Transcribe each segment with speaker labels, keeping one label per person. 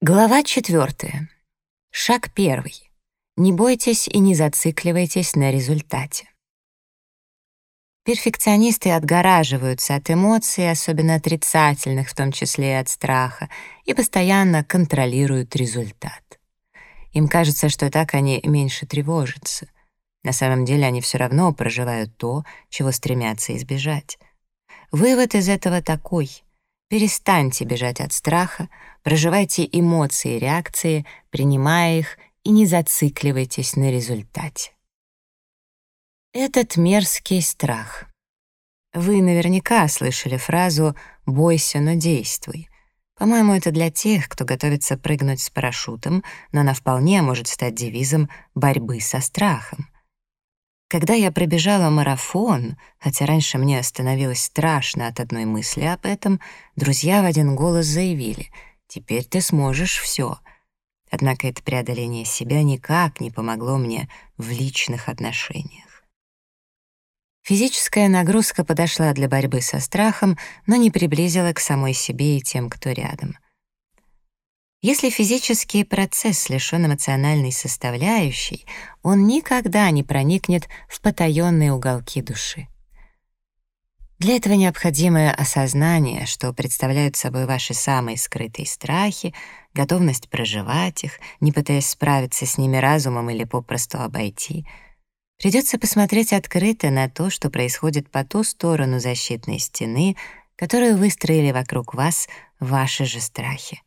Speaker 1: Глава четвертая. Шаг первый. Не бойтесь и не зацикливайтесь на результате. Перфекционисты отгораживаются от эмоций, особенно отрицательных, в том числе и от страха, и постоянно контролируют результат. Им кажется, что так они меньше тревожатся. На самом деле они все равно проживают то, чего стремятся избежать. Вывод из этого такой — Перестаньте бежать от страха, проживайте эмоции и реакции, принимая их и не зацикливайтесь на результате. Этот мерзкий страх. Вы наверняка слышали фразу «бойся, но действуй». По-моему, это для тех, кто готовится прыгнуть с парашютом, но она вполне может стать девизом борьбы со страхом. Когда я пробежала марафон, хотя раньше мне становилось страшно от одной мысли об этом, друзья в один голос заявили «Теперь ты сможешь все». Однако это преодоление себя никак не помогло мне в личных отношениях. Физическая нагрузка подошла для борьбы со страхом, но не приблизила к самой себе и тем, кто рядом — если физический процесс лишён эмоциональной составляющей, он никогда не проникнет в потаённые уголки души. Для этого необходимое осознание, что представляют собой ваши самые скрытые страхи, готовность проживать их, не пытаясь справиться с ними разумом или попросту обойти. Придется посмотреть открыто на то, что происходит по ту сторону защитной стены, которую выстроили вокруг вас ваши же страхи.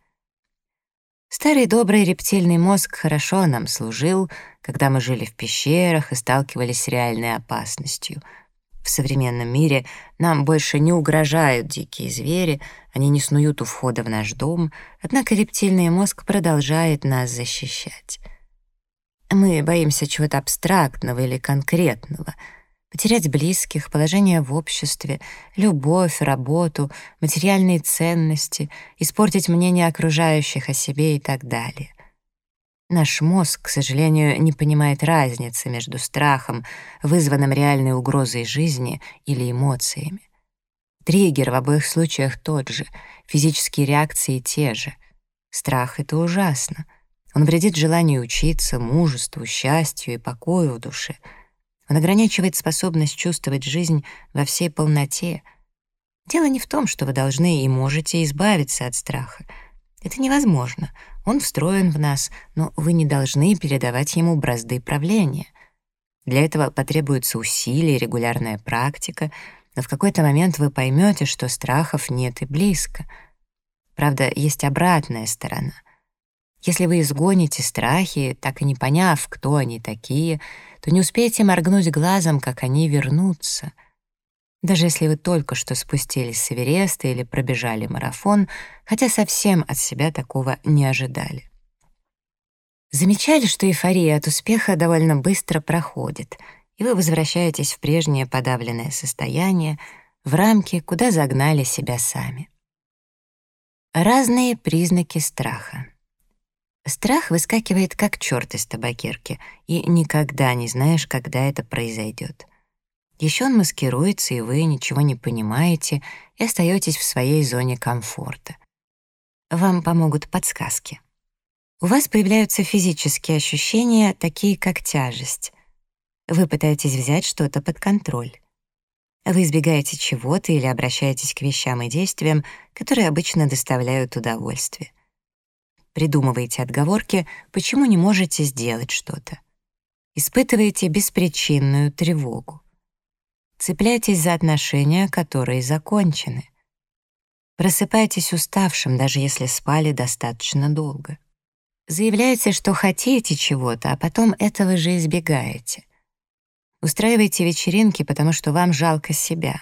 Speaker 1: Старый добрый рептильный мозг хорошо нам служил, когда мы жили в пещерах и сталкивались с реальной опасностью. В современном мире нам больше не угрожают дикие звери, они не снуют у входа в наш дом, однако рептильный мозг продолжает нас защищать. Мы боимся чего-то абстрактного или конкретного — потерять близких, положение в обществе, любовь, работу, материальные ценности, испортить мнение окружающих о себе и так далее. Наш мозг, к сожалению, не понимает разницы между страхом, вызванным реальной угрозой жизни или эмоциями. Триггер в обоих случаях тот же, физические реакции те же. Страх — это ужасно. Он вредит желанию учиться, мужеству, счастью и покою в душе — он ограничивает способность чувствовать жизнь во всей полноте. Дело не в том, что вы должны и можете избавиться от страха. Это невозможно. Он встроен в нас, но вы не должны передавать ему бразды правления. Для этого потребуются усилия, регулярная практика, но в какой-то момент вы поймете, что страхов нет и близко. Правда, есть обратная сторона — если вы изгоните страхи, так и не поняв, кто они такие, то не успеете моргнуть глазом, как они вернутся. Даже если вы только что спустились с Эвереста или пробежали марафон, хотя совсем от себя такого не ожидали. Замечали, что эйфория от успеха довольно быстро проходит, и вы возвращаетесь в прежнее подавленное состояние, в рамки, куда загнали себя сами. Разные признаки страха. Страх выскакивает как черт из табакерки, и никогда не знаешь, когда это произойдет. Еще он маскируется, и вы ничего не понимаете и остаетесь в своей зоне комфорта. Вам помогут подсказки. У вас появляются физические ощущения, такие как тяжесть. Вы пытаетесь взять что-то под контроль. Вы избегаете чего-то или обращаетесь к вещам и действиям, которые обычно доставляют удовольствие. Придумываете отговорки, почему не можете сделать что-то. Испытываете беспричинную тревогу. Цепляйтесь за отношения, которые закончены. Просыпайтесь уставшим, даже если спали достаточно долго. Заявляете, что хотите чего-то, а потом этого же избегаете. Устраивайте вечеринки, потому что вам жалко себя.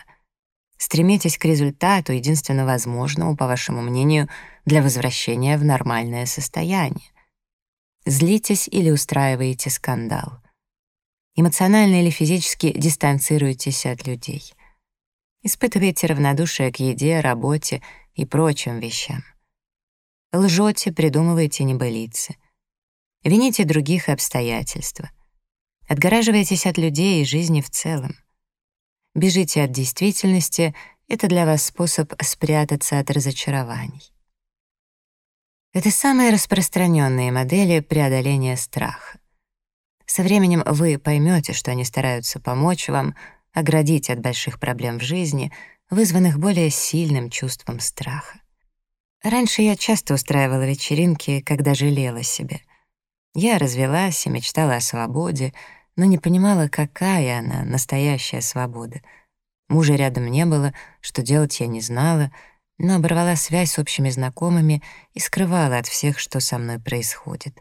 Speaker 1: Стремитесь к результату, единственно возможному, по вашему мнению, для возвращения в нормальное состояние. Злитесь или устраиваете скандал. Эмоционально или физически дистанцируйтесь от людей. Испытывайте равнодушие к еде, работе и прочим вещам. Лжете, придумываете небылицы. Вините других обстоятельства. Отгораживайтесь от людей и жизни в целом. Бежите от действительности — это для вас способ спрятаться от разочарований. Это самые распространенные модели преодоления страха. Со временем вы поймете, что они стараются помочь вам оградить от больших проблем в жизни, вызванных более сильным чувством страха. Раньше я часто устраивала вечеринки, когда жалела себе. Я развелась и мечтала о свободе, но не понимала, какая она, настоящая свобода. Мужа рядом не было, что делать я не знала — но оборвала связь с общими знакомыми и скрывала от всех, что со мной происходит.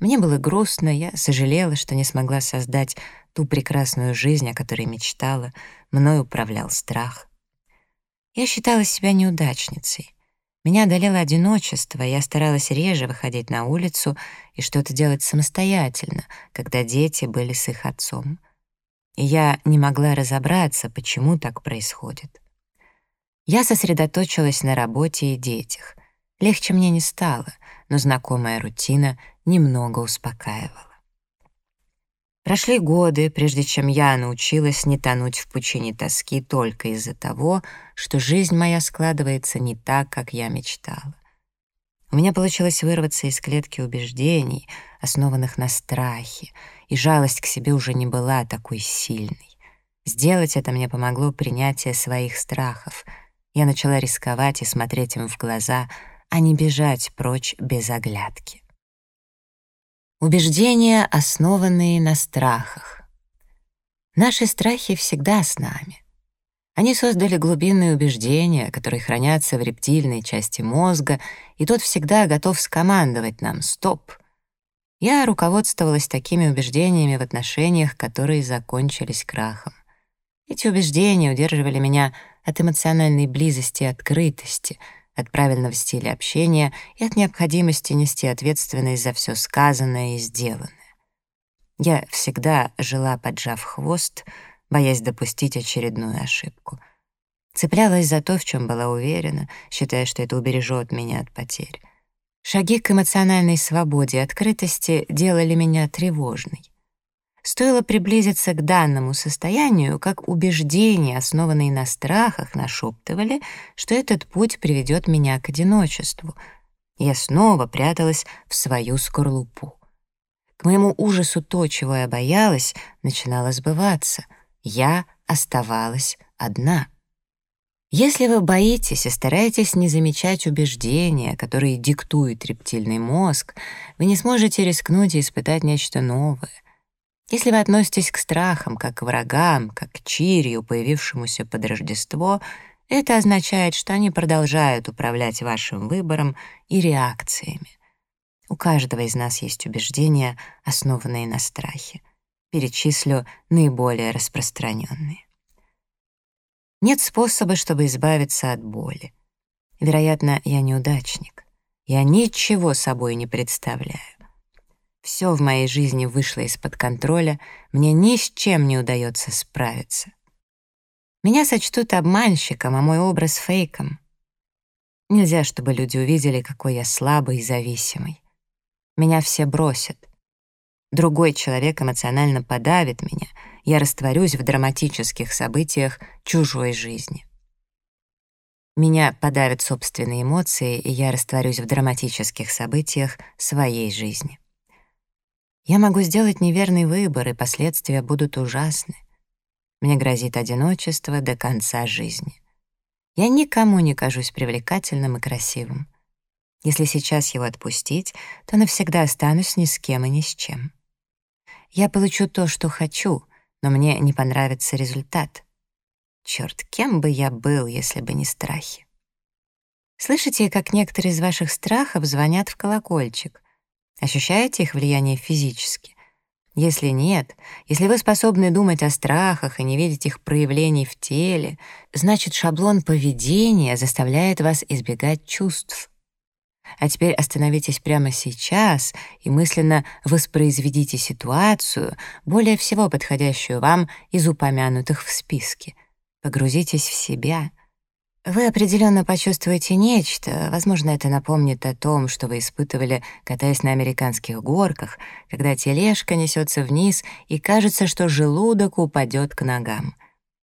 Speaker 1: Мне было грустно, я сожалела, что не смогла создать ту прекрасную жизнь, о которой мечтала, мной управлял страх. Я считала себя неудачницей. Меня одолело одиночество, я старалась реже выходить на улицу и что-то делать самостоятельно, когда дети были с их отцом. И я не могла разобраться, почему так происходит. Я сосредоточилась на работе и детях. Легче мне не стало, но знакомая рутина немного успокаивала. Прошли годы, прежде чем я научилась не тонуть в пучине тоски только из-за того, что жизнь моя складывается не так, как я мечтала. У меня получилось вырваться из клетки убеждений, основанных на страхе, и жалость к себе уже не была такой сильной. Сделать это мне помогло принятие своих страхов — я начала рисковать и смотреть им в глаза, а не бежать прочь без оглядки. Убеждения, основанные на страхах. Наши страхи всегда с нами. Они создали глубинные убеждения, которые хранятся в рептильной части мозга, и тот всегда готов скомандовать нам «стоп». Я руководствовалась такими убеждениями в отношениях, которые закончились крахом. Эти убеждения удерживали меня от эмоциональной близости и открытости, от правильного стиля общения и от необходимости нести ответственность за все сказанное и сделанное. Я всегда жила, поджав хвост, боясь допустить очередную ошибку. Цеплялась за то, в чем была уверена, считая, что это убережет меня от потерь. Шаги к эмоциональной свободе и открытости делали меня тревожной. Стоило приблизиться к данному состоянию, как убеждения, основанные на страхах, нашептывали, что этот путь приведет меня к одиночеству. Я снова пряталась в свою скорлупу. К моему ужасу то, чего я боялась, начинало сбываться. Я оставалась одна. Если вы боитесь и стараетесь не замечать убеждения, которые диктует рептильный мозг, вы не сможете рискнуть и испытать нечто новое — если вы относитесь к страхам как к врагам, как к чирию, появившемуся под Рождество, это означает, что они продолжают управлять вашим выбором и реакциями. У каждого из нас есть убеждения, основанные на страхе. Перечислю наиболее распространенные. Нет способа, чтобы избавиться от боли. Вероятно, я неудачник. Я ничего собой не представляю. Все в моей жизни вышло из-под контроля, мне ни с чем не удается справиться. Меня сочтут обманщиком, а мой образ — фейком. Нельзя, чтобы люди увидели, какой я слабый и зависимый. Меня все бросят. Другой человек эмоционально подавит меня, я растворюсь в драматических событиях чужой жизни. Меня подавят собственные эмоции, и я растворюсь в драматических событиях своей жизни. Я могу сделать неверный выбор, и последствия будут ужасны. Мне грозит одиночество до конца жизни. Я никому не кажусь привлекательным и красивым. Если сейчас его отпустить, то навсегда останусь ни с кем и ни с чем. Я получу то, что хочу, но мне не понравится результат. Черт, кем бы я был, если бы не страхи? Слышите, как некоторые из ваших страхов звонят в колокольчик? Ощущаете их влияние физически? Если нет, если вы способны думать о страхах и не видеть их проявлений в теле, значит шаблон поведения заставляет вас избегать чувств. А теперь остановитесь прямо сейчас и мысленно воспроизведите ситуацию, более всего подходящую вам из упомянутых в списке. Погрузитесь в себя — вы определенно почувствуете нечто, возможно, это напомнит о том, что вы испытывали, катаясь на американских горках, когда тележка несется вниз и кажется, что желудок упадет к ногам.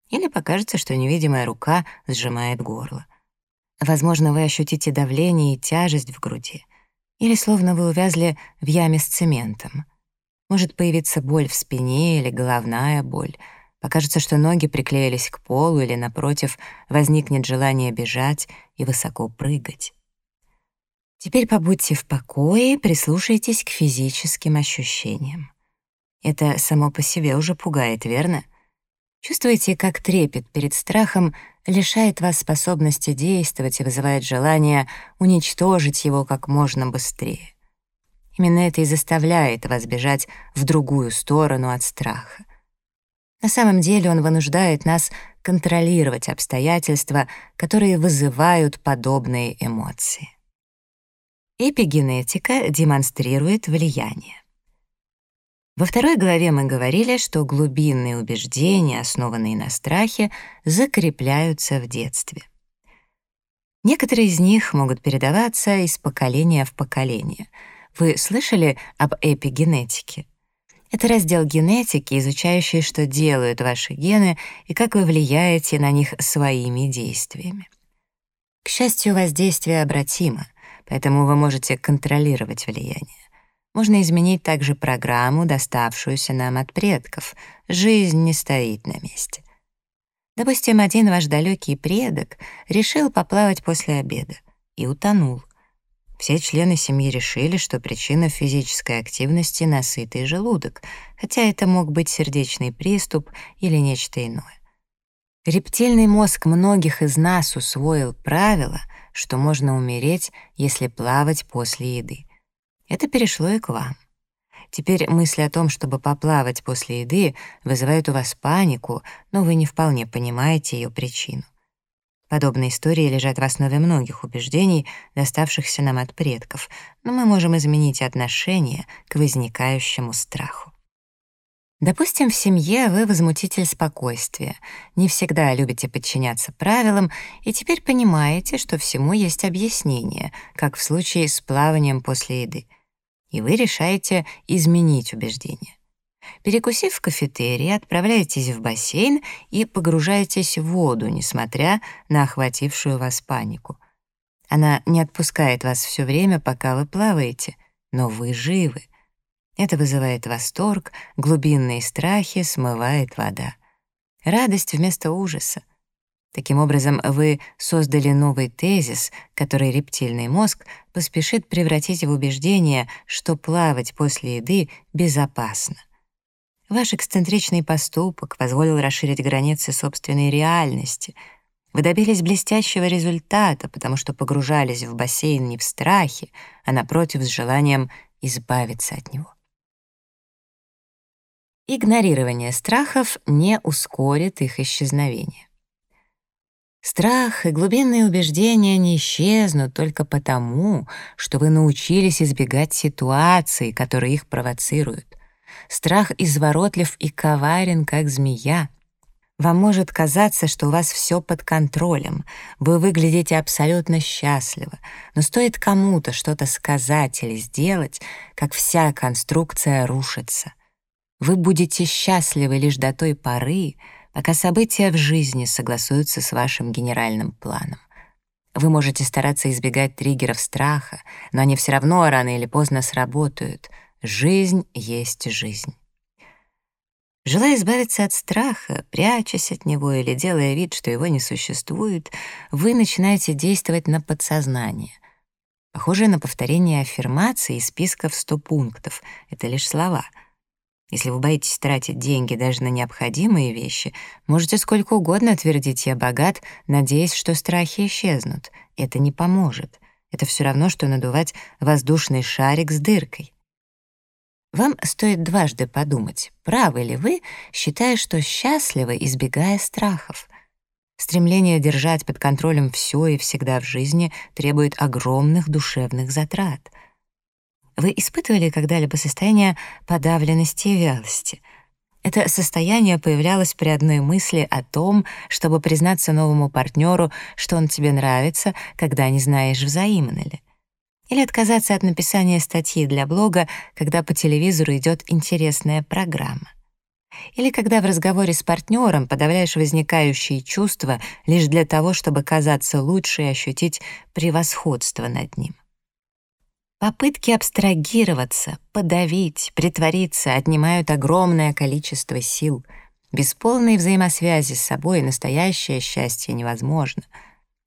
Speaker 1: Или покажется, что невидимая рука сжимает горло. Возможно, вы ощутите давление и тяжесть в груди. Или словно вы увязли в яме с цементом. Может появиться боль в спине или головная боль. Покажется, что ноги приклеились к полу или, напротив, возникнет желание бежать и высоко прыгать. Теперь побудьте в покое, прислушайтесь к физическим ощущениям. Это само по себе уже пугает, верно? Чувствуете, как трепет перед страхом лишает вас способности действовать и вызывает желание уничтожить его как можно быстрее. Именно это и заставляет вас бежать в другую сторону от страха. На самом деле он вынуждает нас контролировать обстоятельства, которые вызывают подобные эмоции. Эпигенетика демонстрирует влияние. Во второй главе мы говорили, что глубинные убеждения, основанные на страхе, закрепляются в детстве. Некоторые из них могут передаваться из поколения в поколение. Вы слышали об эпигенетике? Это раздел генетики, изучающий, что делают ваши гены и как вы влияете на них своими действиями. К счастью, воздействие обратимо, поэтому вы можете контролировать влияние. Можно изменить также программу, доставшуюся нам от предков. Жизнь не стоит на месте. Допустим, один ваш далекий предок решил поплавать после обеда и утонул. Все члены семьи решили, что причина физической активности — насытый желудок, хотя это мог быть сердечный приступ или нечто иное. Рептильный мозг многих из нас усвоил правило, что можно умереть, если плавать после еды. Это перешло и к вам. Теперь мысли о том, чтобы поплавать после еды, вызывают у вас панику, но вы не вполне понимаете ее причину. Подобные истории лежат в основе многих убеждений, доставшихся нам от предков, но мы можем изменить отношение к возникающему страху. Допустим, в семье вы возмутитель спокойствия, не всегда любите подчиняться правилам и теперь понимаете, что всему есть объяснение, как в случае с плаванием после еды — и вы решаете изменить убеждение. Перекусив в кафетерии, отправляетесь в бассейн и погружаетесь в воду, несмотря на охватившую вас панику. Она не отпускает вас все время, пока вы плаваете, но вы живы. Это вызывает восторг, глубинные страхи смывает вода. Радость вместо ужаса. Таким образом, вы создали новый тезис, который рептильный мозг поспешит превратить в убеждение, что плавать после еды безопасно. Ваш эксцентричный поступок позволил расширить границы собственной реальности. Вы добились блестящего результата, потому что погружались в бассейн не в страхе, а напротив с желанием избавиться от него. Игнорирование страхов не ускорит их исчезновение. Страх и глубинные убеждения не исчезнут только потому, что вы научились избегать ситуаций, которые их провоцируют. Страх изворотлив и коварен, как змея. Вам может казаться, что у вас все под контролем, вы выглядите абсолютно счастливо, но стоит кому-то что-то сказать или сделать, как вся конструкция рушится. Вы будете счастливы лишь до той поры, пока события в жизни согласуются с вашим генеральным планом. Вы можете стараться избегать триггеров страха, но они все равно рано или поздно сработают. Жизнь есть жизнь. Желая избавиться от страха, прячась от него или делая вид, что его не существует, вы начинаете действовать на подсознание. Похоже на повторение аффирмации из списков 100 пунктов. Это лишь слова — если вы боитесь тратить деньги даже на необходимые вещи, можете сколько угодно твердить «я богат», надеясь, что страхи исчезнут. Это не поможет. Это все равно, что надувать воздушный шарик с дыркой. Вам стоит дважды подумать, правы ли вы, считая, что счастливы, избегая страхов. Стремление держать под контролем все и всегда в жизни требует огромных душевных затрат — вы испытывали когда-либо состояние подавленности и вялости? Это состояние появлялось при одной мысли о том, чтобы признаться новому партнеру, что он тебе нравится, когда не знаешь, взаимно ли. Или отказаться от написания статьи для блога, когда по телевизору идет интересная программа. Или когда в разговоре с партнером подавляешь возникающие чувства лишь для того, чтобы казаться лучше и ощутить превосходство над ним. Попытки абстрагироваться, подавить, притвориться отнимают огромное количество сил. Без полной взаимосвязи с собой настоящее счастье невозможно.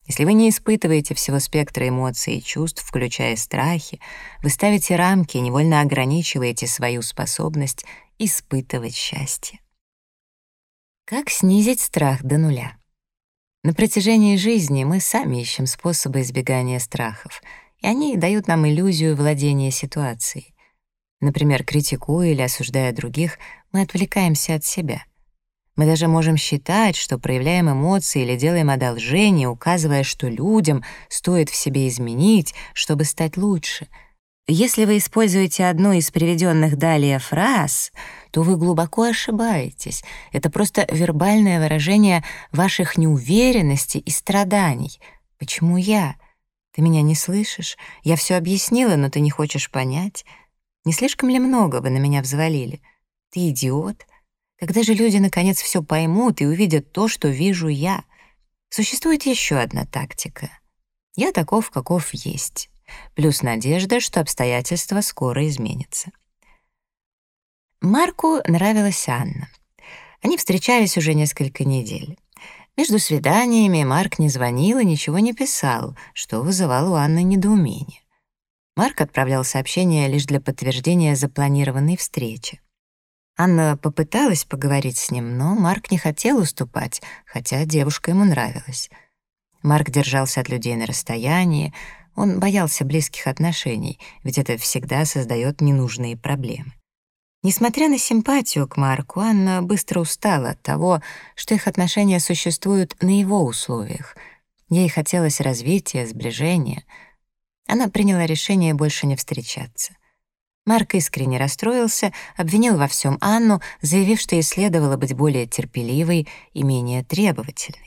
Speaker 1: Если вы не испытываете всего спектра эмоций и чувств, включая страхи, вы ставите рамки и невольно ограничиваете свою способность испытывать счастье. Как снизить страх до нуля? На протяжении жизни мы сами ищем способы избегания страхов, и они дают нам иллюзию владения ситуацией. Например, критикуя или осуждая других, мы отвлекаемся от себя. Мы даже можем считать, что проявляем эмоции или делаем одолжение, указывая, что людям стоит в себе изменить, чтобы стать лучше — если вы используете одну из приведенных далее фраз, то вы глубоко ошибаетесь. Это просто вербальное выражение ваших неуверенностей и страданий. Почему я? Ты меня не слышишь? Я все объяснила, но ты не хочешь понять. Не слишком ли много вы на меня взвалили? Ты идиот. Когда же люди наконец все поймут и увидят то, что вижу я? Существует еще одна тактика. Я таков, каков есть плюс надежда, что обстоятельства скоро изменятся. Марку нравилась Анна. Они встречались уже несколько недель. Между свиданиями Марк не звонил и ничего не писал, что вызывало у Анны недоумение. Марк отправлял сообщения лишь для подтверждения запланированной встречи. Анна попыталась поговорить с ним, но Марк не хотел уступать, хотя девушка ему нравилась. Марк держался от людей на расстоянии, он боялся близких отношений, ведь это всегда создает ненужные проблемы. Несмотря на симпатию к Марку, Анна быстро устала от того, что их отношения существуют на его условиях. Ей хотелось развития, сближения. Она приняла решение больше не встречаться. Марк искренне расстроился, обвинил во всем Анну, заявив, что ей следовало быть более терпеливой и менее требовательной.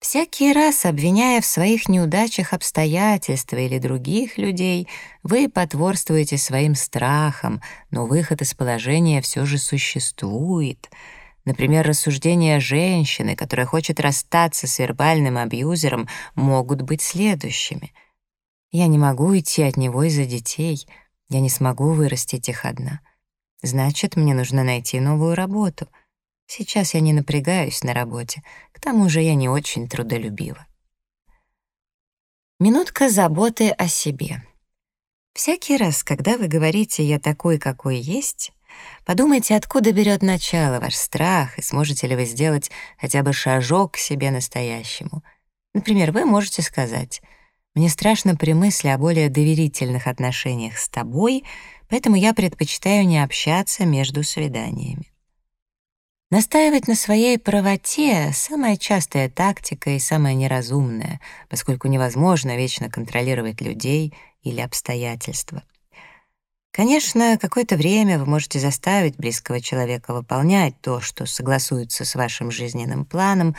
Speaker 1: Всякий раз, обвиняя в своих неудачах обстоятельства или других людей, вы потворствуете своим страхам, но выход из положения все же существует. Например, рассуждения женщины, которая хочет расстаться с вербальным абьюзером, могут быть следующими. «Я не могу уйти от него из-за детей. Я не смогу вырастить их одна. Значит, мне нужно найти новую работу». Сейчас я не напрягаюсь на работе, к тому же я не очень трудолюбива. Минутка заботы о себе. Всякий раз, когда вы говорите «я такой, какой есть», подумайте, откуда берет начало ваш страх, и сможете ли вы сделать хотя бы шажок к себе настоящему. Например, вы можете сказать «мне страшно при мысли о более доверительных отношениях с тобой, поэтому я предпочитаю не общаться между свиданиями». Настаивать на своей правоте — самая частая тактика и самая неразумная, поскольку невозможно вечно контролировать людей или обстоятельства. Конечно, какое-то время вы можете заставить близкого человека выполнять то, что согласуется с вашим жизненным планом,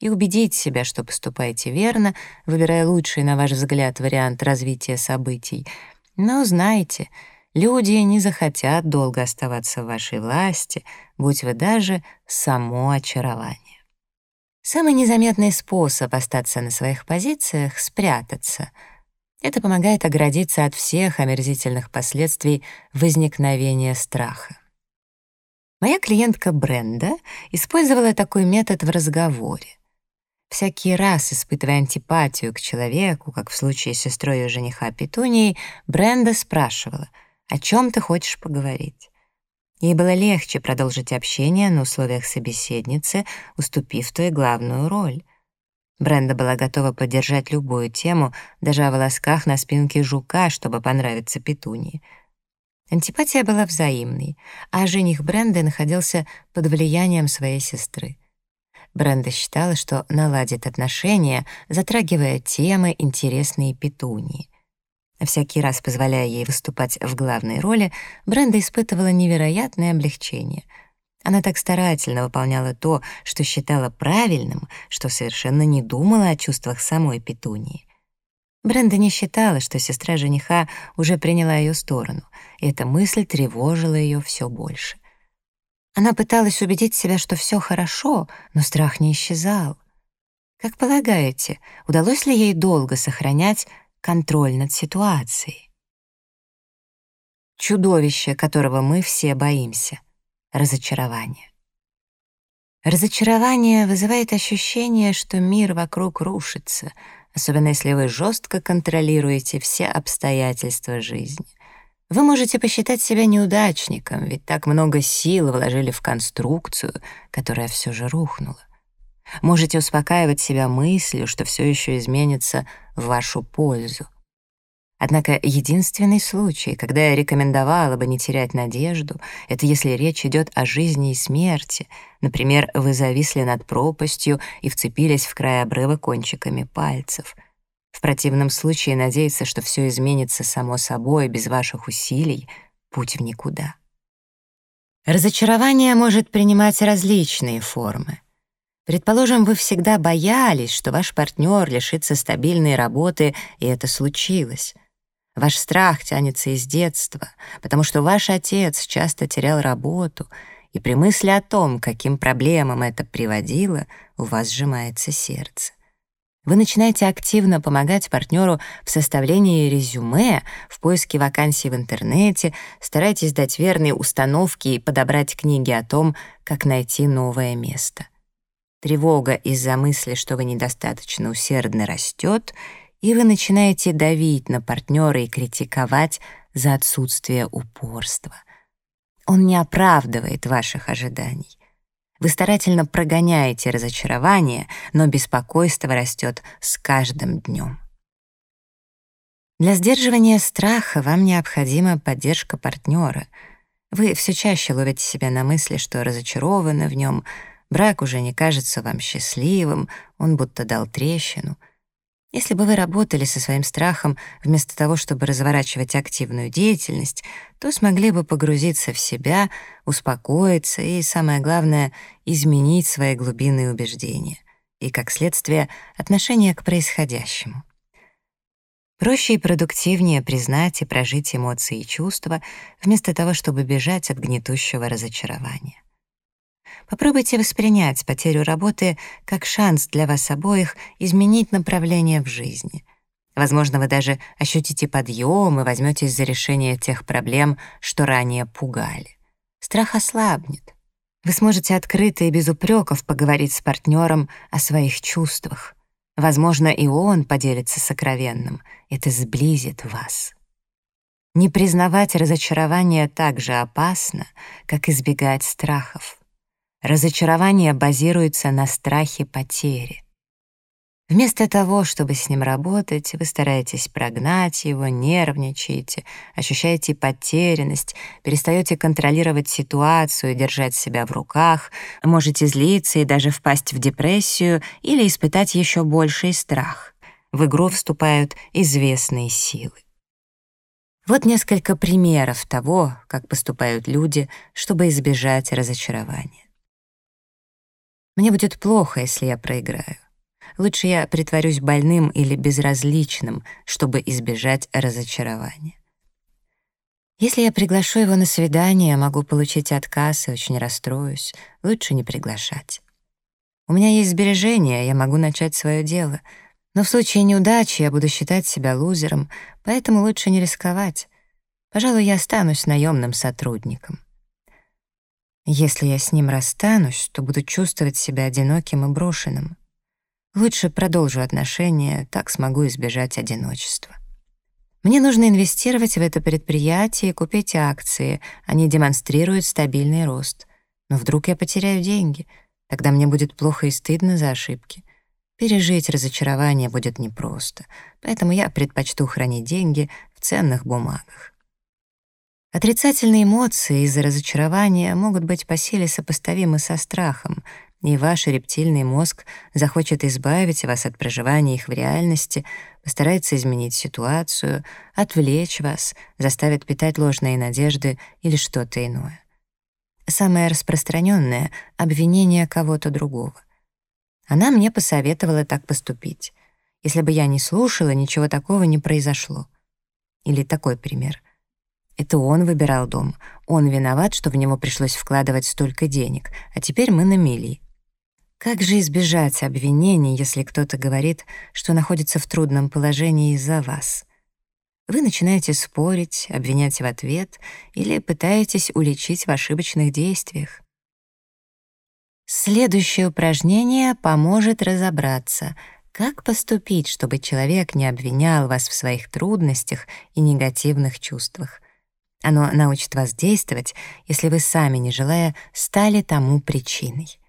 Speaker 1: и убедить себя, что поступаете верно, выбирая лучший, на ваш взгляд, вариант развития событий. Но знайте — Люди не захотят долго оставаться в вашей власти, будь вы даже само очарование. Самый незаметный способ остаться на своих позициях — спрятаться. Это помогает оградиться от всех омерзительных последствий возникновения страха. Моя клиентка Бренда использовала такой метод в разговоре. Всякий раз, испытывая антипатию к человеку, как в случае с сестрой ее жениха Петунией, Бренда спрашивала — о чем ты хочешь поговорить? Ей было легче продолжить общение на условиях собеседницы, уступив той главную роль. Бренда была готова поддержать любую тему, даже о волосках на спинке жука, чтобы понравиться Петунии. Антипатия была взаимной, а жених Бренды находился под влиянием своей сестры. Бренда считала, что наладит отношения, затрагивая темы, интересные Петунии. Всякий раз позволяя ей выступать в главной роли, Бренда испытывала невероятное облегчение. Она так старательно выполняла то, что считала правильным, что совершенно не думала о чувствах самой Петунии. Бренда не считала, что сестра жениха уже приняла ее сторону, и эта мысль тревожила ее все больше. Она пыталась убедить себя, что все хорошо, но страх не исчезал. Как полагаете, удалось ли ей долго сохранять контроль над ситуацией? Чудовище, которого мы все боимся — разочарование. Разочарование вызывает ощущение, что мир вокруг рушится, особенно если вы жестко контролируете все обстоятельства жизни. Вы можете посчитать себя неудачником, ведь так много сил вложили в конструкцию, которая все же рухнула. Можете успокаивать себя мыслью, что все еще изменится в вашу пользу. Однако единственный случай, когда я рекомендовала бы не терять надежду, это если речь идет о жизни и смерти. Например, вы зависли над пропастью и вцепились в край обрыва кончиками пальцев. В противном случае надеяться, что все изменится само собой без ваших усилий — путь в никуда. Разочарование может принимать различные формы. Предположим, вы всегда боялись, что ваш партнер лишится стабильной работы, и это случилось. Ваш страх тянется из детства, потому что ваш отец часто терял работу, и при мысли о том, каким проблемам это приводило, у вас сжимается сердце. Вы начинаете активно помогать партнеру в составлении резюме, в поиске вакансий в интернете, стараетесь дать верные установки и подобрать книги о том, как найти новое место. Тревога из-за мысли, что вы недостаточно усердно растет, и вы начинаете давить на партнера и критиковать за отсутствие упорства. Он не оправдывает ваших ожиданий. Вы старательно прогоняете разочарование, но беспокойство растет с каждым днем. Для сдерживания страха вам необходима поддержка партнера. Вы все чаще ловите себя на мысли, что разочарованы в нем — Брак уже не кажется вам счастливым, он будто дал трещину. Если бы вы работали со своим страхом вместо того, чтобы разворачивать активную деятельность, то смогли бы погрузиться в себя, успокоиться и, самое главное, изменить свои глубинные убеждения и, как следствие, отношение к происходящему. Проще и продуктивнее признать и прожить эмоции и чувства, вместо того, чтобы бежать от гнетущего разочарования. Попробуйте воспринять потерю работы как шанс для вас обоих изменить направление в жизни. Возможно, вы даже ощутите подъем и возьметесь за решение тех проблем, что ранее пугали. Страх ослабнет. Вы сможете открыто и без упреков поговорить с партнером о своих чувствах. Возможно, и он поделится сокровенным. Это сблизит вас. Не признавать разочарование так же опасно, как избегать страхов. Разочарование базируется на страхе потери. Вместо того, чтобы с ним работать, вы стараетесь прогнать его, нервничаете, ощущаете потерянность, перестаете контролировать ситуацию, держать себя в руках, можете злиться и даже впасть в депрессию или испытать еще больший страх. В игру вступают известные силы. Вот несколько примеров того, как поступают люди, чтобы избежать разочарования. Мне будет плохо, если я проиграю. Лучше я притворюсь больным или безразличным, чтобы избежать разочарования. Если я приглашу его на свидание, могу получить отказ и очень расстроюсь. Лучше не приглашать. У меня есть сбережения, я могу начать свое дело. Но в случае неудачи я буду считать себя лузером, поэтому лучше не рисковать. Пожалуй, я останусь наемным сотрудником. Если я с ним расстанусь, то буду чувствовать себя одиноким и брошенным. Лучше продолжу отношения, так смогу избежать одиночества. Мне нужно инвестировать в это предприятие и купить акции. Они демонстрируют стабильный рост. Но вдруг я потеряю деньги. Тогда мне будет плохо и стыдно за ошибки. Пережить разочарование будет непросто, поэтому я предпочту хранить деньги в ценных бумагах. Отрицательные эмоции из-за разочарования могут быть по силе сопоставимы со страхом, и ваш рептильный мозг захочет избавить вас от проживания их в реальности, постарается изменить ситуацию, отвлечь вас, заставит питать ложные надежды или что-то иное. Самое распространенное — обвинение кого-то другого. Она мне посоветовала так поступить. Если бы я не слушала, ничего такого не произошло. Или такой пример. Это он выбирал дом. Он виноват, что в него пришлось вкладывать столько денег, а теперь мы на мели. Как же избежать обвинений, если кто-то говорит, что находится в трудном положении из-за вас? Вы начинаете спорить, обвинять в ответ или пытаетесь уличить в ошибочных действиях. Следующее упражнение поможет разобраться, как поступить, чтобы человек не обвинял вас в своих трудностях и негативных чувствах. Оно научит вас действовать, если вы сами, не желая, стали тому причиной.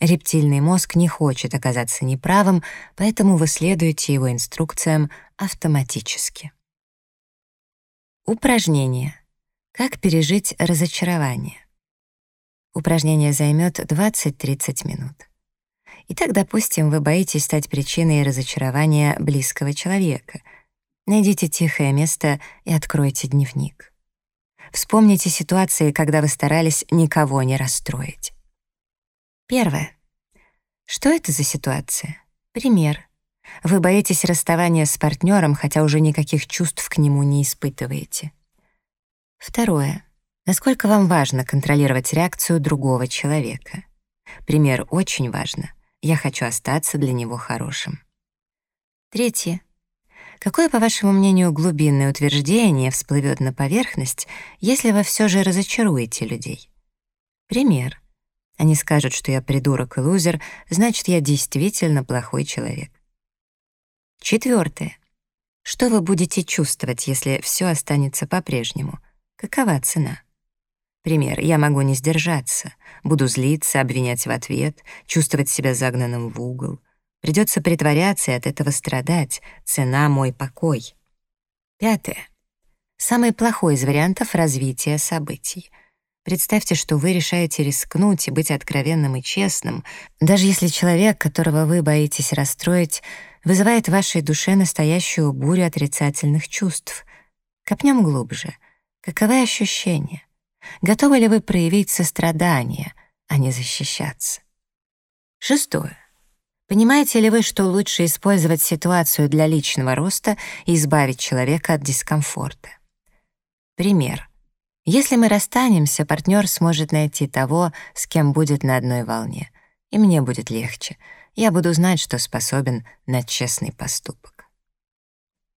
Speaker 1: Рептильный мозг не хочет оказаться неправым, поэтому вы следуете его инструкциям автоматически. Упражнение. Как пережить разочарование? Упражнение займет 20-30 минут. Итак, допустим, вы боитесь стать причиной разочарования близкого человека. Найдите тихое место и откройте дневник. Вспомните ситуации, когда вы старались никого не расстроить. Первое. Что это за ситуация? Пример. Вы боитесь расставания с партнером, хотя уже никаких чувств к нему не испытываете. Второе. Насколько вам важно контролировать реакцию другого человека? Пример очень важно. Я хочу остаться для него хорошим. Третье. Какое, по вашему мнению, глубинное утверждение всплывет на поверхность, если вы все же разочаруете людей? Пример. Они скажут, что я придурок и лузер, значит, я действительно плохой человек. Четвертое. Что вы будете чувствовать, если все останется по-прежнему? Какова цена? Пример. Я могу не сдержаться, буду злиться, обвинять в ответ, чувствовать себя загнанным в угол. Придется притворяться и от этого страдать. Цена — мой покой. Пятое. Самый плохой из вариантов развития событий — Представьте, что вы решаете рискнуть и быть откровенным и честным, даже если человек, которого вы боитесь расстроить, вызывает в вашей душе настоящую бурю отрицательных чувств. Копнем глубже. Каковы ощущения? Готовы ли вы проявить сострадание, а не защищаться? Шестое. Понимаете ли вы, что лучше использовать ситуацию для личного роста и избавить человека от дискомфорта? Пример. Если мы расстанемся, партнер сможет найти того, с кем будет на одной волне. И мне будет легче. Я буду знать, что способен на честный поступок.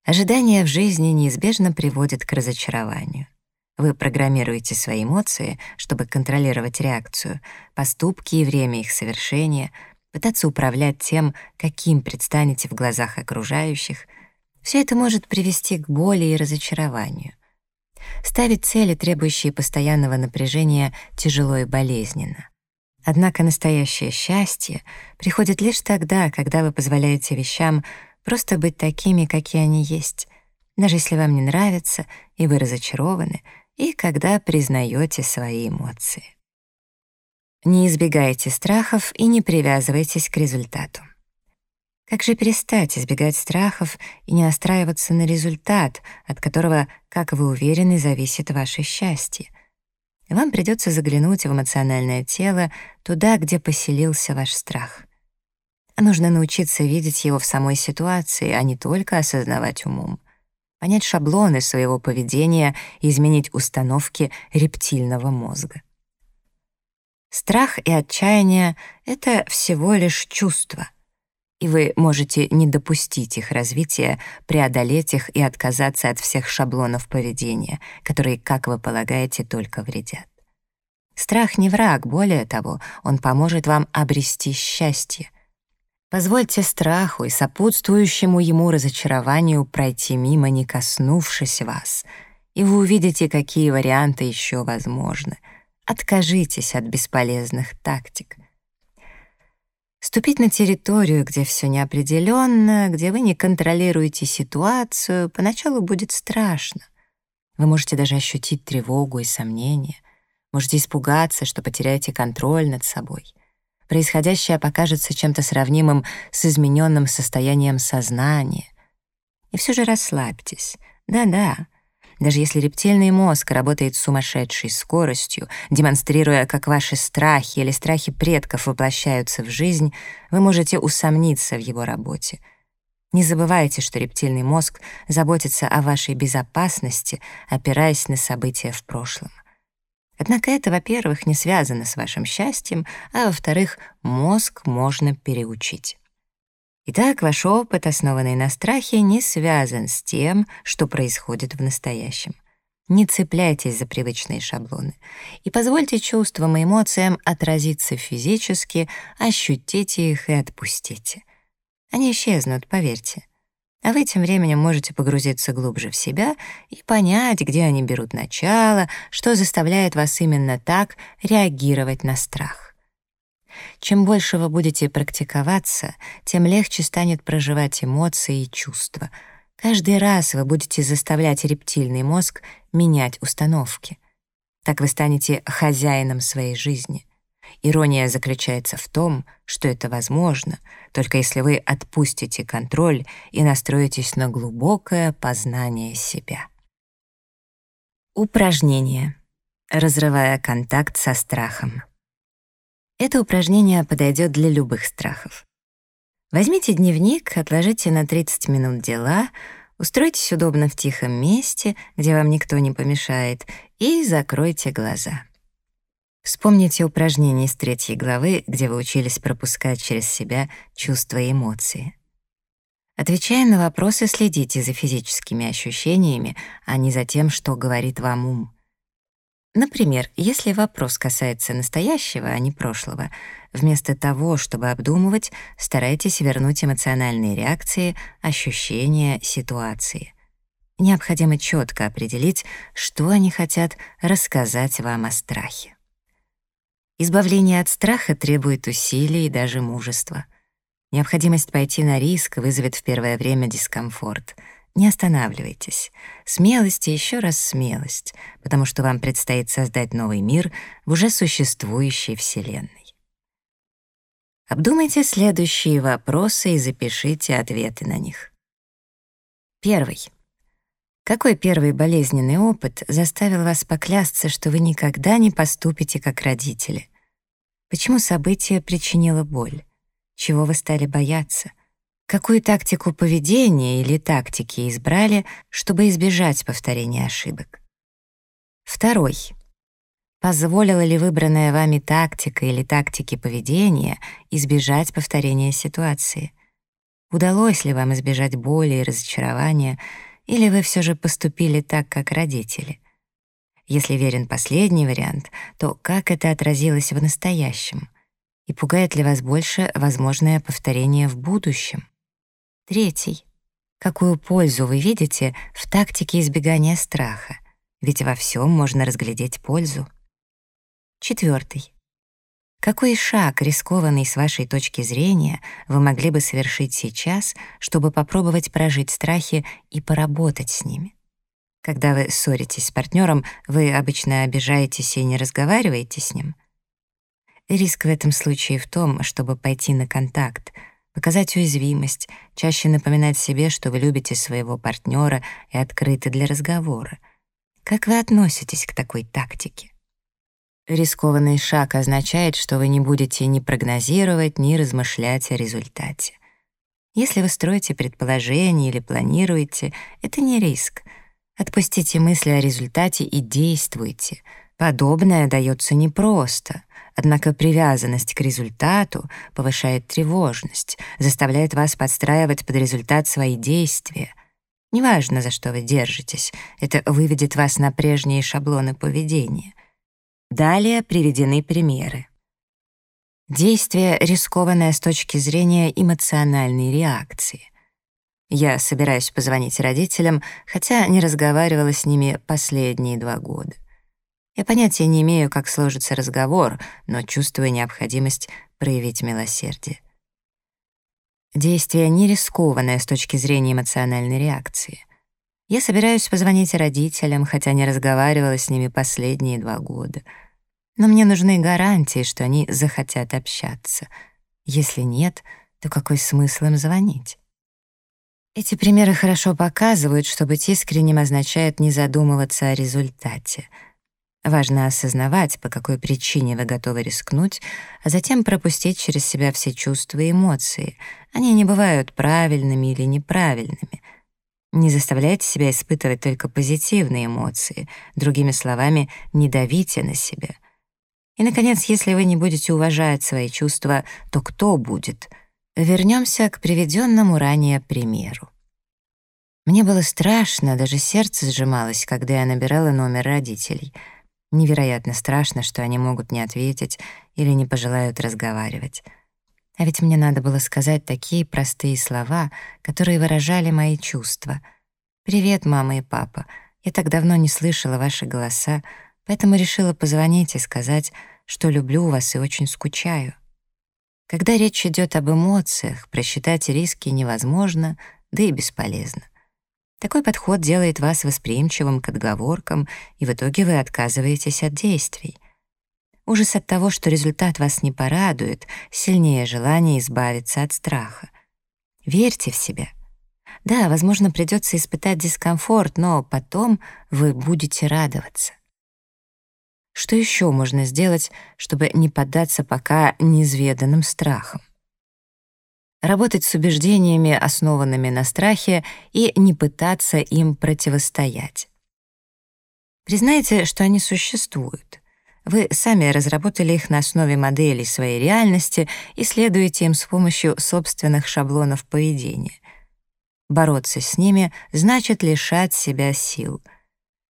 Speaker 1: Ожидания в жизни неизбежно приводят к разочарованию. Вы программируете свои эмоции, чтобы контролировать реакцию, поступки и время их совершения, пытаться управлять тем, каким предстанете в глазах окружающих. Все это может привести к боли и разочарованию. Ставить цели, требующие постоянного напряжения, тяжело и болезненно. Однако настоящее счастье приходит лишь тогда, когда вы позволяете вещам просто быть такими, какие они есть, даже если вам не нравится и вы разочарованы, и когда признаете свои эмоции. Не избегайте страхов и не привязывайтесь к результату. Как же перестать избегать страхов и не настраиваться на результат, от которого, как вы уверены, зависит ваше счастье? Вам придется заглянуть в эмоциональное тело, туда, где поселился ваш страх. Нужно научиться видеть его в самой ситуации, а не только осознавать умом. Понять шаблоны своего поведения и изменить установки рептильного мозга. Страх и отчаяние — это всего лишь чувства — и вы можете не допустить их развития, преодолеть их и отказаться от всех шаблонов поведения, которые, как вы полагаете, только вредят. Страх не враг, более того, он поможет вам обрести счастье. Позвольте страху и сопутствующему ему разочарованию пройти мимо, не коснувшись вас, и вы увидите, какие варианты еще возможны. Откажитесь от бесполезных тактик — Ступить на территорию, где все неопределенно, где вы не контролируете ситуацию, поначалу будет страшно. Вы можете даже ощутить тревогу и сомнения. Можете испугаться, что потеряете контроль над собой. Происходящее покажется чем-то сравнимым с измененным состоянием сознания. И все же расслабьтесь. Да-да, даже если рептильный мозг работает с сумасшедшей скоростью, демонстрируя, как ваши страхи или страхи предков воплощаются в жизнь, вы можете усомниться в его работе. Не забывайте, что рептильный мозг заботится о вашей безопасности, опираясь на события в прошлом. Однако это, во-первых, не связано с вашим счастьем, а во-вторых, мозг можно переучить. Итак, ваш опыт, основанный на страхе, не связан с тем, что происходит в настоящем. Не цепляйтесь за привычные шаблоны и позвольте чувствам и эмоциям отразиться физически, ощутите их и отпустите. Они исчезнут, поверьте. А вы тем временем можете погрузиться глубже в себя и понять, где они берут начало, что заставляет вас именно так реагировать на страх. Чем больше вы будете практиковаться, тем легче станет проживать эмоции и чувства. Каждый раз вы будете заставлять рептильный мозг менять установки. Так вы станете хозяином своей жизни. Ирония заключается в том, что это возможно, только если вы отпустите контроль и настроитесь на глубокое познание себя. Упражнение. Разрывая контакт со страхом. Это упражнение подойдет для любых страхов. Возьмите дневник, отложите на 30 минут дела, устройтесь удобно в тихом месте, где вам никто не помешает, и закройте глаза. Вспомните упражнение из третьей главы, где вы учились пропускать через себя чувства и эмоции. Отвечая на вопросы, следите за физическими ощущениями, а не за тем, что говорит вам ум. Например, если вопрос касается настоящего, а не прошлого, вместо того, чтобы обдумывать, старайтесь вернуть эмоциональные реакции, ощущения, ситуации. Необходимо четко определить, что они хотят рассказать вам о страхе. Избавление от страха требует усилий и даже мужества. Необходимость пойти на риск вызовет в первое время дискомфорт — не останавливайтесь. Смелость и еще раз смелость, потому что вам предстоит создать новый мир в уже существующей Вселенной. Обдумайте следующие вопросы и запишите ответы на них. Первый. Какой первый болезненный опыт заставил вас поклясться, что вы никогда не поступите как родители? Почему событие причинило боль? Чего вы стали бояться? Какую тактику поведения или тактики избрали, чтобы избежать повторения ошибок? Второй. Позволила ли выбранная вами тактика или тактики поведения избежать повторения ситуации? Удалось ли вам избежать боли и разочарования, или вы все же поступили так, как родители? Если верен последний вариант, то как это отразилось в настоящем? И пугает ли вас больше возможное повторение в будущем? Третий. Какую пользу вы видите в тактике избегания страха? Ведь во всем можно разглядеть пользу. Четвертый. Какой шаг, рискованный с вашей точки зрения, вы могли бы совершить сейчас, чтобы попробовать прожить страхи и поработать с ними? Когда вы ссоритесь с партнером, вы обычно обижаетесь и не разговариваете с ним. Риск в этом случае в том, чтобы пойти на контакт — показать уязвимость, чаще напоминать себе, что вы любите своего партнера и открыты для разговора. Как вы относитесь к такой тактике? Рискованный шаг означает, что вы не будете ни прогнозировать, ни размышлять о результате. Если вы строите предположения или планируете, это не риск. Отпустите мысли о результате и действуйте. Подобное дается непросто — Однако привязанность к результату повышает тревожность, заставляет вас подстраивать под результат свои действия. Неважно, за что вы держитесь, это выведет вас на прежние шаблоны поведения. Далее приведены примеры. Действие, рискованное с точки зрения эмоциональной реакции. Я собираюсь позвонить родителям, хотя не разговаривала с ними последние два года. Я понятия не имею, как сложится разговор, но чувствую необходимость проявить милосердие. Действие не рискованное с точки зрения эмоциональной реакции. Я собираюсь позвонить родителям, хотя не разговаривала с ними последние два года. Но мне нужны гарантии, что они захотят общаться. Если нет, то какой смысл им звонить? Эти примеры хорошо показывают, что быть искренним означает не задумываться о результате — Важно осознавать, по какой причине вы готовы рискнуть, а затем пропустить через себя все чувства и эмоции. Они не бывают правильными или неправильными. Не заставляйте себя испытывать только позитивные эмоции. Другими словами, не давите на себя. И, наконец, если вы не будете уважать свои чувства, то кто будет? Вернемся к приведенному ранее примеру. Мне было страшно, даже сердце сжималось, когда я набирала номер родителей — Невероятно страшно, что они могут не ответить или не пожелают разговаривать. А ведь мне надо было сказать такие простые слова, которые выражали мои чувства. «Привет, мама и папа. Я так давно не слышала ваши голоса, поэтому решила позвонить и сказать, что люблю вас и очень скучаю». Когда речь идет об эмоциях, просчитать риски невозможно, да и бесполезно. Такой подход делает вас восприимчивым к отговоркам, и в итоге вы отказываетесь от действий. Ужас от того, что результат вас не порадует, сильнее желания избавиться от страха. Верьте в себя. Да, возможно, придется испытать дискомфорт, но потом вы будете радоваться. Что еще можно сделать, чтобы не поддаться пока неизведанным страхам? Работать с убеждениями, основанными на страхе, и не пытаться им противостоять. Признайте, что они существуют. Вы сами разработали их на основе моделей своей реальности и следуете им с помощью собственных шаблонов поведения. Бороться с ними значит лишать себя сил.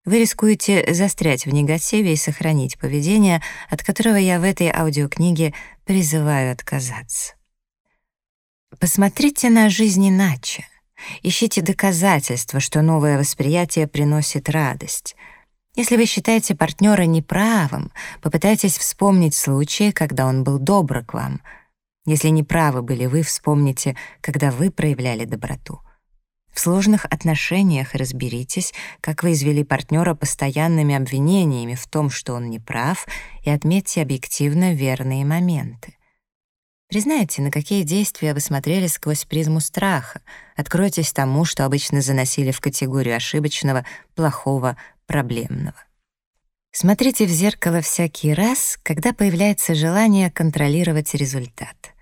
Speaker 1: Вы рискуете застрять в негативе и сохранить поведение, от которого я в этой аудиокниге призываю отказаться. Посмотрите на жизнь иначе. Ищите доказательства, что новое восприятие приносит радость. Если вы считаете партнера неправым, попытайтесь вспомнить случаи, когда он был добр к вам. Если неправы были вы, вспомните, когда вы проявляли доброту. В сложных отношениях разберитесь, как вы извели партнера постоянными обвинениями в том, что он неправ, и отметьте объективно верные моменты. Признайте, на какие действия вы смотрели сквозь призму страха. Откройтесь тому, что обычно заносили в категорию ошибочного, плохого, проблемного. Смотрите в зеркало всякий раз, когда появляется желание контролировать результат.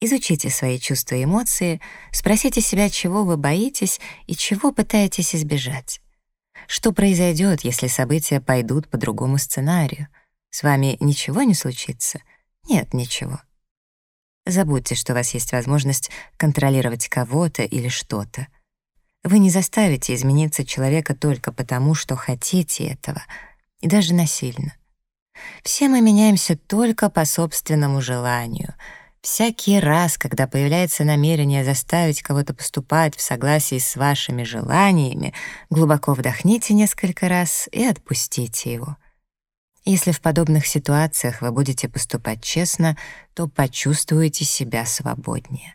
Speaker 1: Изучите свои чувства и эмоции, спросите себя, чего вы боитесь и чего пытаетесь избежать. Что произойдет, если события пойдут по другому сценарию? С вами ничего не случится? Нет, ничего. Забудьте, что у вас есть возможность контролировать кого-то или что-то. Вы не заставите измениться человека только потому, что хотите этого, и даже насильно. Все мы меняемся только по собственному желанию. Всякий раз, когда появляется намерение заставить кого-то поступать в согласии с вашими желаниями, глубоко вдохните несколько раз и отпустите его — если в подобных ситуациях вы будете поступать честно, то почувствуете себя свободнее.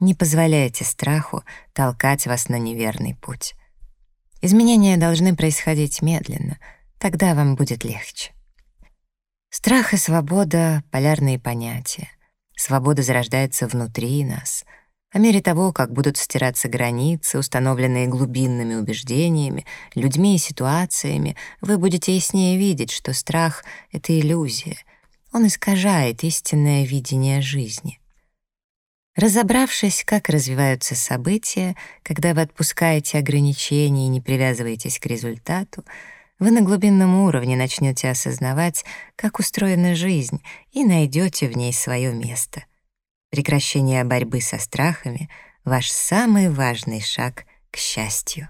Speaker 1: Не позволяйте страху толкать вас на неверный путь. Изменения должны происходить медленно, тогда вам будет легче. Страх и свобода — полярные понятия. Свобода зарождается внутри нас — по мере того, как будут стираться границы, установленные глубинными убеждениями, людьми и ситуациями, вы будете яснее видеть, что страх — это иллюзия. Он искажает истинное видение жизни. Разобравшись, как развиваются события, когда вы отпускаете ограничения и не привязываетесь к результату, вы на глубинном уровне начнете осознавать, как устроена жизнь, и найдете в ней свое место — Прекращение борьбы со страхами — ваш самый важный шаг к счастью.